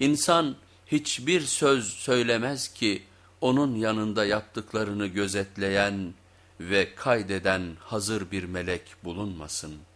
İnsan hiçbir söz söylemez ki onun yanında yaptıklarını gözetleyen ve kaydeden hazır bir melek bulunmasın.''